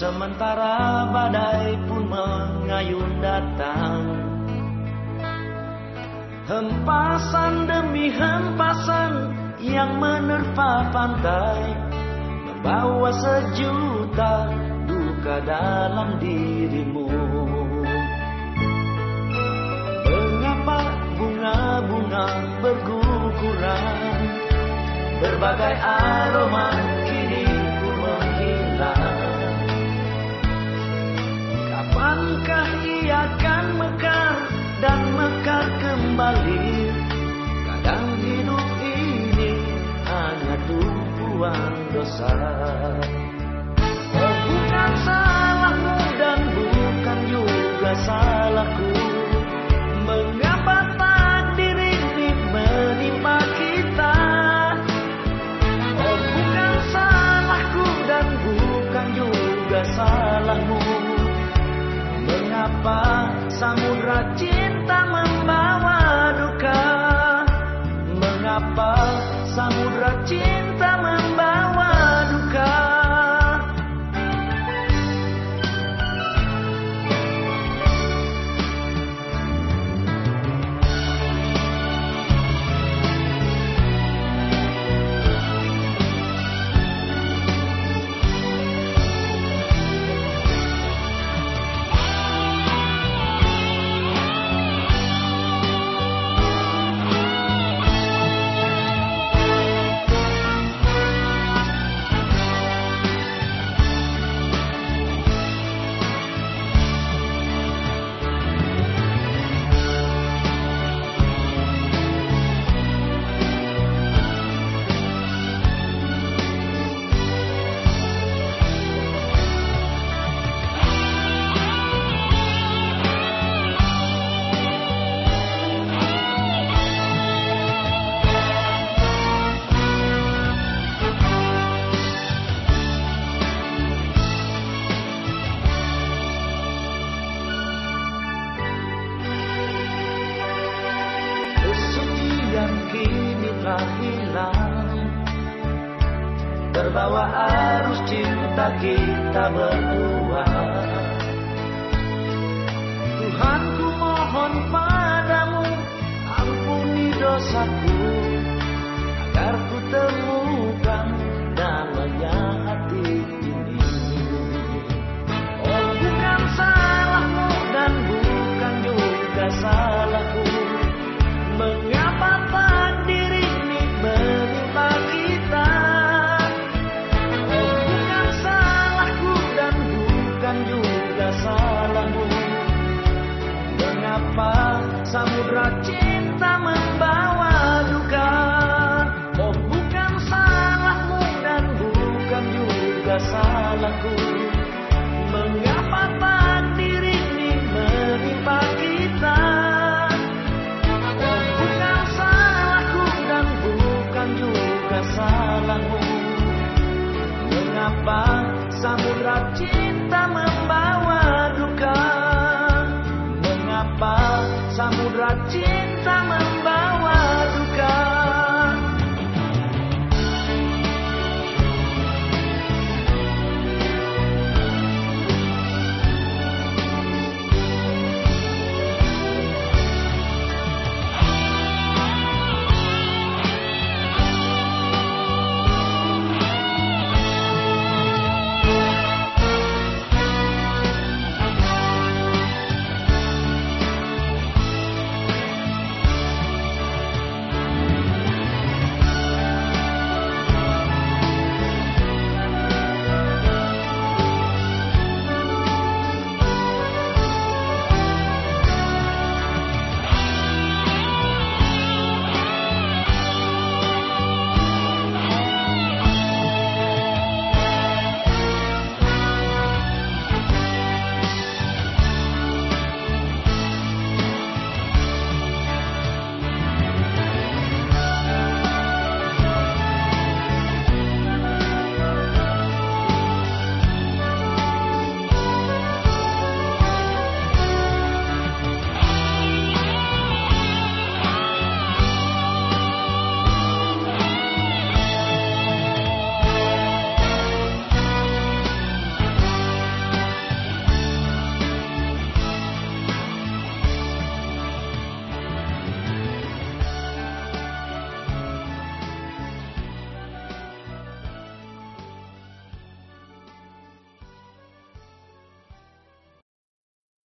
Sementara badai pun mengayun datang. Hempasan demi hempasan yang menerpa pantai Membawa sejuta duka dalam dirimu. Mengapa bunga-bunga berguguran? Berbagai aroma Kapankah ia akan mekar dan mekar kembali? Kadang hidup ini hanya tumpuan dosa Kesucian kini telah hilang. Terbawa arus cinta kita berdua. Tuhan ku mohon padamu Ampuni dosaku salahmu Mengapa samudra cinta membawa duka? Oh bukan salahmu dan bukan juga salahku samudra cinta